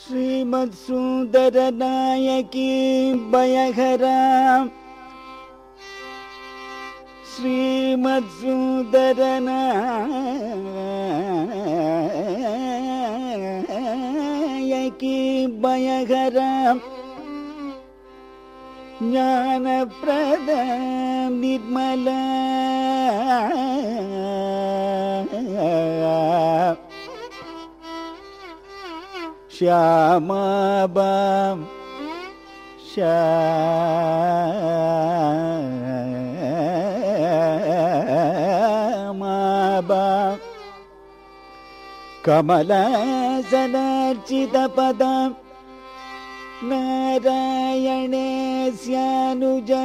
श्रीमत्सुन्दरनायकी भयहरा श्रीमत्सुन्दरनायकी भयहरा ज्ञानप्रद निर्मला। श्यामाबां श्यामाबां कमलासनार्चितपदां नारायणे स्यानुजा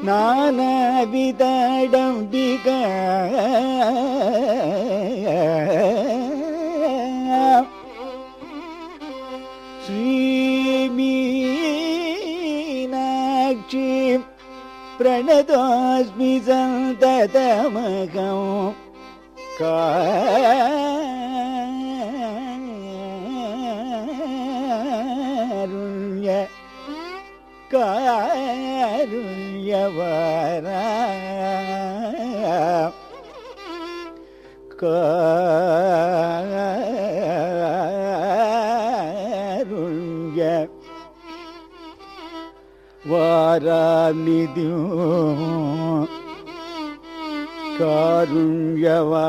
वीणा वीणा वेणु मृदङ्गवाद्यरसिका नानाविदडम्बिका श्रीमीनाक्षी प्रणतोऽस्मि உடையவர கருங்க வாராமிதும் காருண்யவா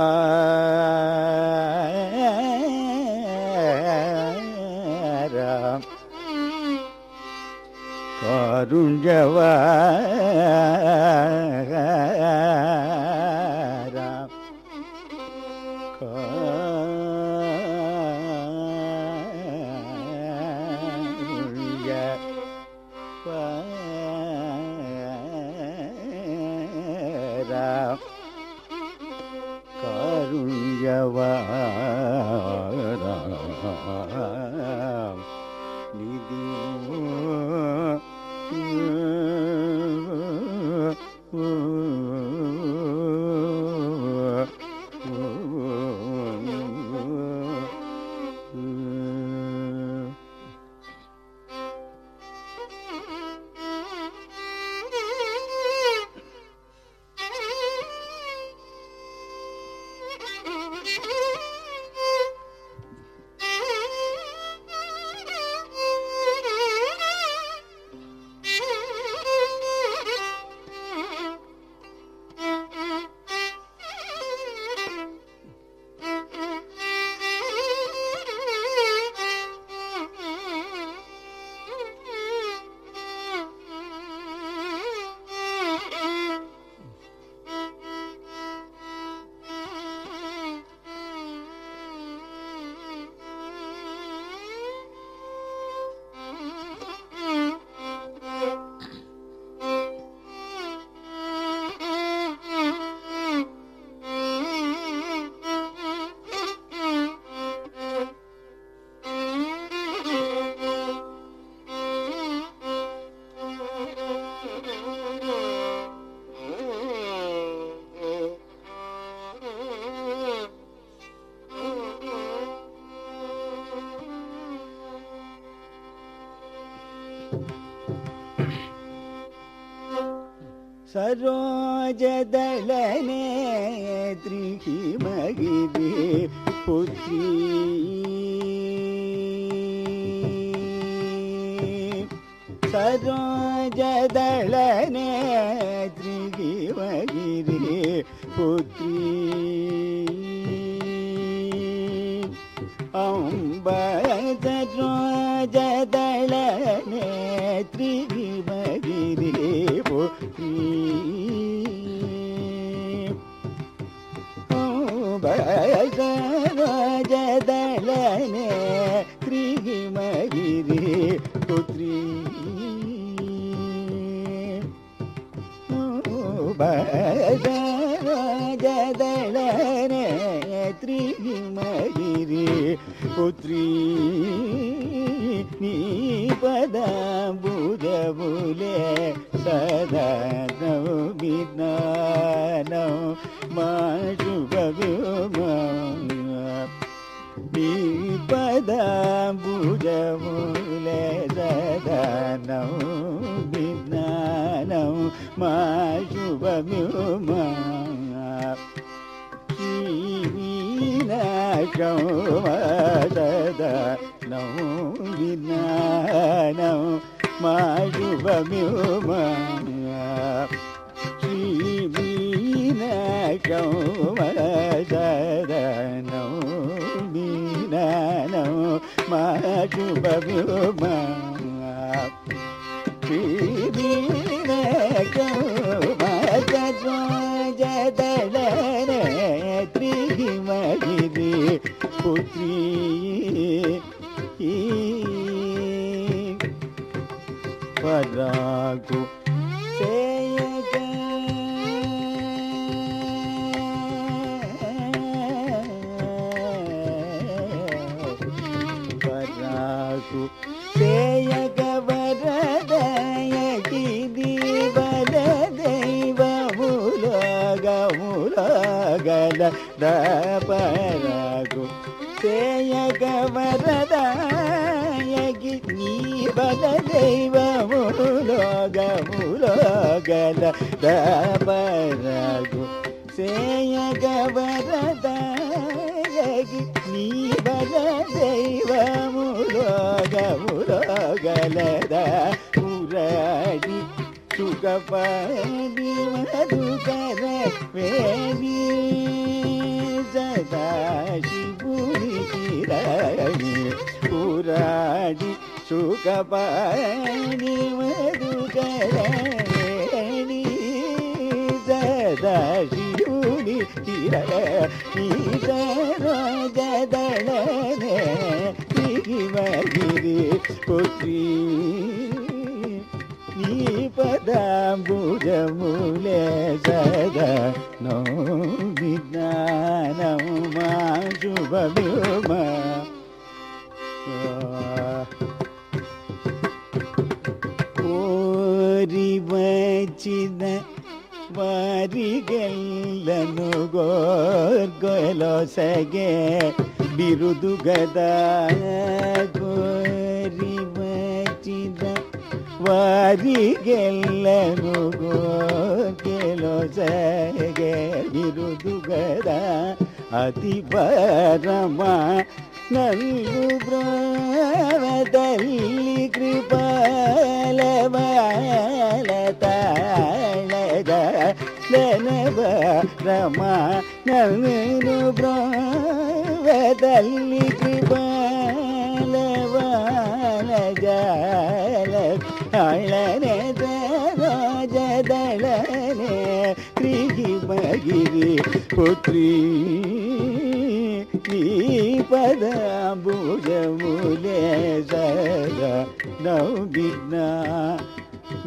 கருஞ்சவ கா సరోజదళనే త్రిహిమగిరి పుత్రీ. సరోజదళనే త్రిహిమగిరి పుత్రీ. అంబ సరోజదళ putri badana jadana tri mahiri putri ni buda bule sada nav bidana ma buda విజ్ఞానం మా శుభమ్యుమా now విజ్ఞానం మా శుభమ్యుమా శ్రీమీనాశం సదనం మీనానం మా శుభమ్యుమా పుత్రి. పరాకు చేయగ. పరాకు చేయగ వరదయకి దీవల దైవములగములగల నీవల దైవములగములగల దపరాకు చేయగ వరదయకి నీవల దైవములగములగలద పురాడి సుఖపడి మధుకర వేది సదా శివుని కిరణి పురాడి సుఖపడి మధుకర వేణి సదా శివుని కిరణి సరోజదళనే గిరి నీ పదాంబుజములే సదా నో విజ్ఞానం మా ಹಚ್ಚಿದ ವಾರಿಗೆಲ್ಲನು ಬಿರುದು ಗದ ಗೋರಿ ಬಚ್ಚಿದ ವಾರಿಗೆಲ್ಲನು ಬಿರುದು ಗದ ಅತಿ ಬರಮ ನಲ್ಲು ಬ್ರದಲ್ಲಿ మానవేను బ్రోవదల్లి కృపాలవానగాల అళనే జదళనే త్రిగి మగిరి పుత్రి. ఈ పదాంబుజములే సదా నౌ విఘ్నా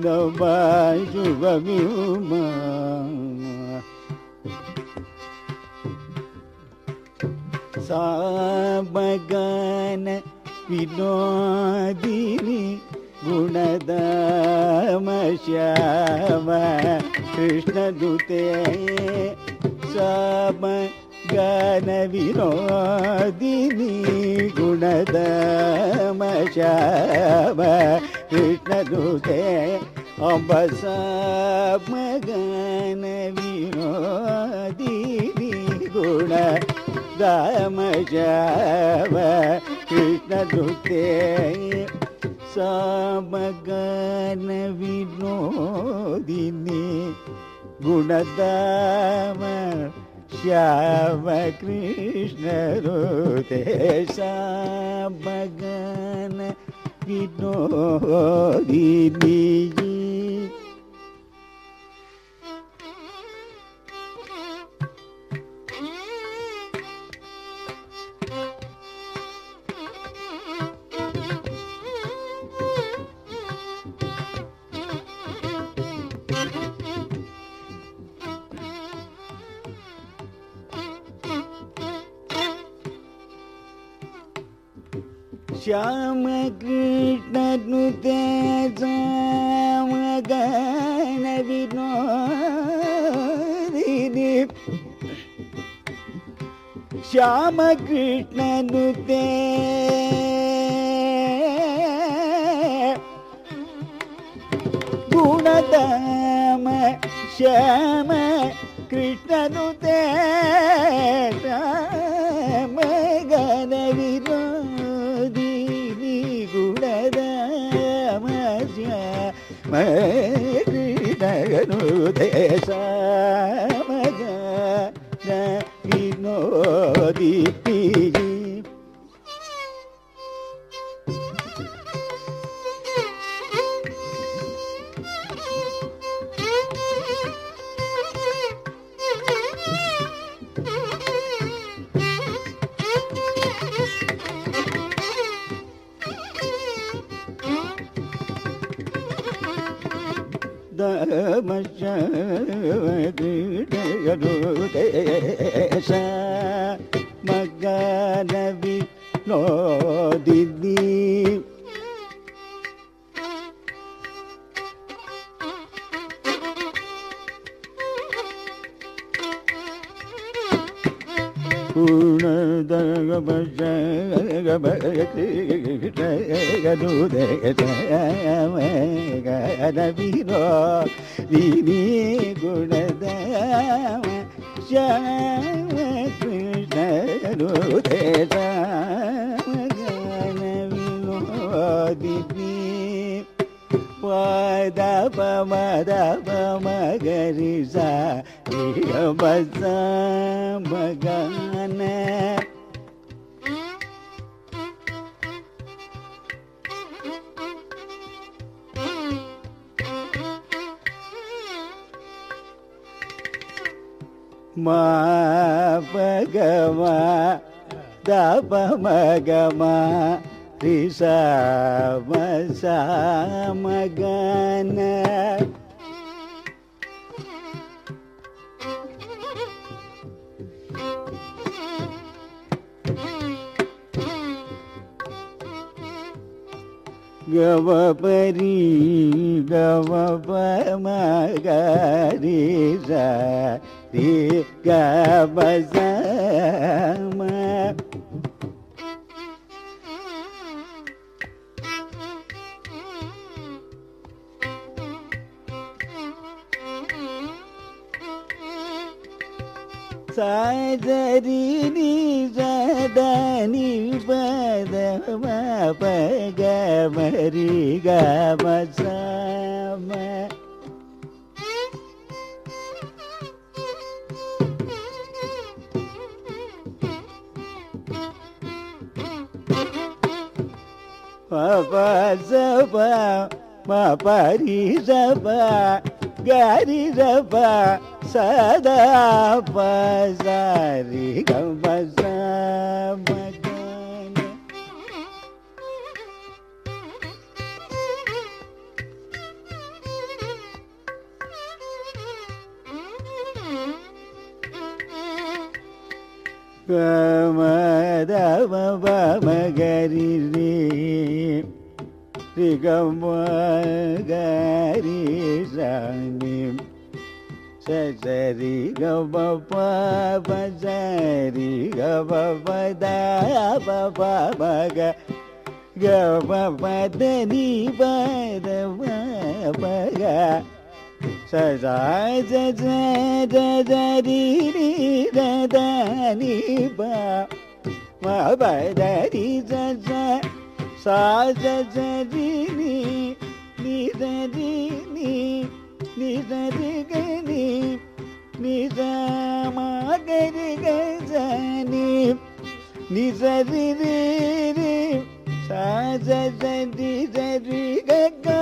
నౌ బాజువమిమా ज्ञानो विनोदिनि गुणदमश्याम कृष्णदूते कृष्णदुते स ज्ञान विनोदिीनी गुणद मया मृष्ण रुते सामगन विनोगिनि गुणदा म्याम कृष्णरुधे श्याम कृष्णनुते श्यामगन विनोदिनि श्याम कृष्णनुते गुणतम श्याम कृष्णनुते కృష్ణను తే శ్యామ లో ഗണദീരോ ദീനി ഗുണദ ശ്യാമ കൃഷ്ണ രുദേത ഗണവിനോദിനി പദ പമദ പമഗരി സ മഗ memet Mabagama Dapa magama Risa masa magana. గవ పరి గవ పమగరి రి గవ సమ సాదరిని సదని పదమ పగమరి గమ సమ పప మా పరి జప గారి జప సదా పసరి గమ సమగన ഗമദമഗരി ശ്രീ ഗമഗരി സാനി സരി ഗമ പരി ഗമ പദ ഗമ പദനി പദ പഗ Da da da da da da ri ra da ni ba ma ba da ri da da sa da da ri ni ni da ri ni ni da ri ga ni ni da ma ga ri ga za ni ni ra ri ri ri sa ra ra ri ra ri ga ga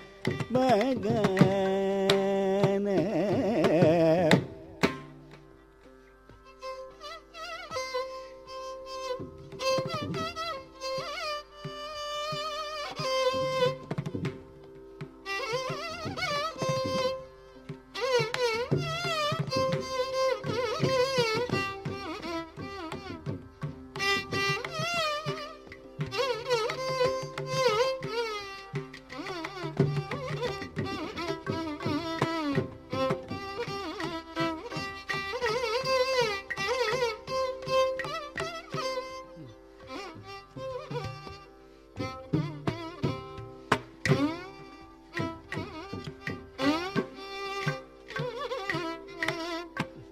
மகன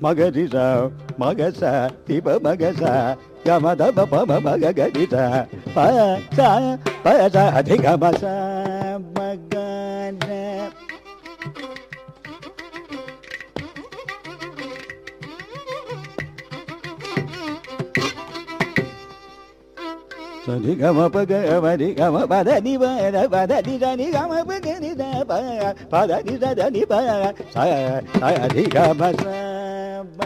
ga đi ra ma ga sa ti ba ma ga sa ga ma da ba ba ma ma ga ga đi ta pa sa pa sa thi ga ma sa ma ga da sa ni ga ma pa ga ma ni ga ba da ni ba da ba da ni ra ni ga ma pa ga ni da ba pa da ni ra da ni ba sa sa ni ga ma sa ప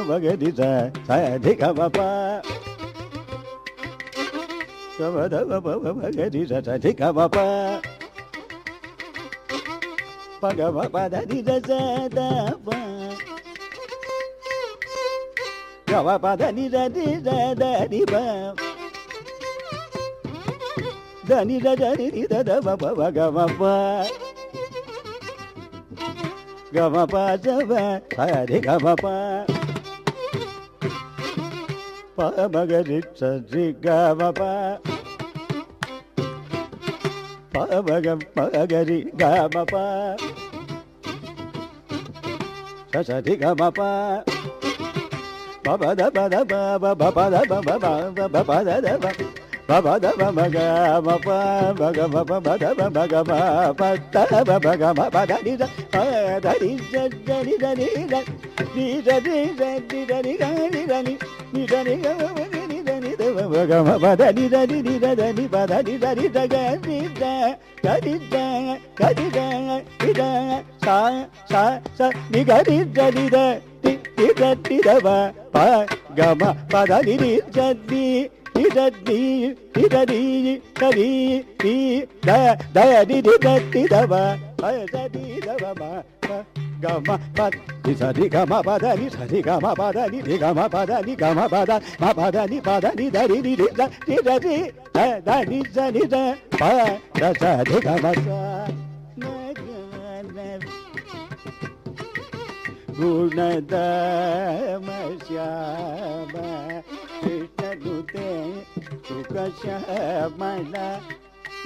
మ గ ని the స ధి గమ ప గమ the ప ప ప. మ గ ని ద స ధి గమ ప. ప గ మ ప ద ని ద స ద ప గ మ ప ద ని ద ని ద ద ని ప దని ద దని ని ద ద మ ప మ గ మ ప ప ప ప మ గ ప ప మ గ మ గ పద పద పద పద స స రి గ మ ప ప ప ద ప ద ప ప ప ప ప ప ద ప మ గ మ ప మ గ మ ప మ ద ప మ గ మ ప ద ప మ గ మ ప ద ని ద ప ద ని ద ద ని ద ని ద ని ద ని ద ని ద ని గ ని ద ని ని ద ని గ మ ని ని ద ని ద మ మ గ మ ప ద ని ద ని ని ద ద ని ప ద ని ద ని ద గ ని ద గ ని ద గ ని ద ని ద సా సా స ని గ ని ద ని ద ని ని ద ని ద ప ప గ మ ప ద ని ని ద ని ని ద ని ని ద ని ద ని ని ద ద ని ని ద ని ద ప ప ద ని ద ప మ ప గ మ ప ని స ని గ మ ప ద ని స మ ప ద ని ని గ మ ప ద ని ద ప ద ని ప స గుణదమ శ్యామ సుఖ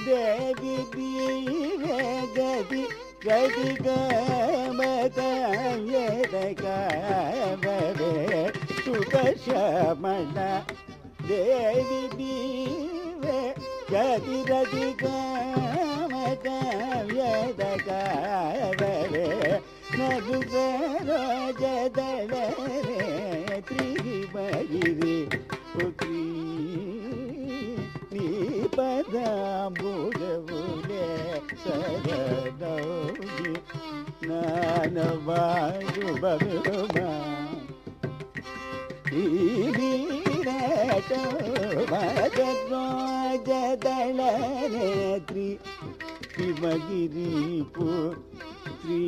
దేవి దీవే గది గది గమదే సుఖ దేవి దీవే గది గది గమదే నగుగరాజదళరే త్రిమగిరి పుత్రి నీ పదాంబుజవులే नूबितो जालनेत्री मगिरि ಪುತ್ರೀ